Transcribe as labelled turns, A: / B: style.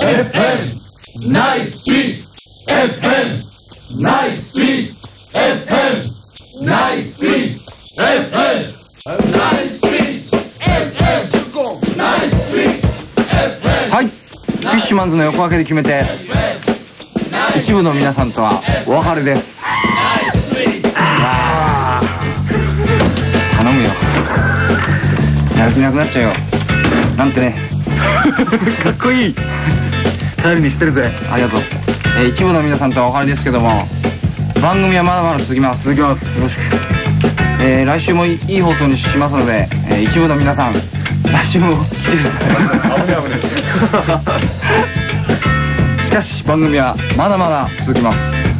A: FM ナイスピー FM ナイスピー FM ナイスピー FM ナイスピー FM ナイスピー
B: はい。フィッシュマンズの横分けで決めて一部の皆さんとはお別れです。頼むよ。やる気なくなっちゃうよ。なんてね
C: かっこいい。頼りにしてるぜ。
B: ありがとう、えー一部の皆さんとはお別れですけども番組はまだまだ続きます。
C: 続きます。
B: よろしく、えー来週もいいい放送にしますので、えー一部の皆さん来週も来てください。しかし番組はまだまだ続きます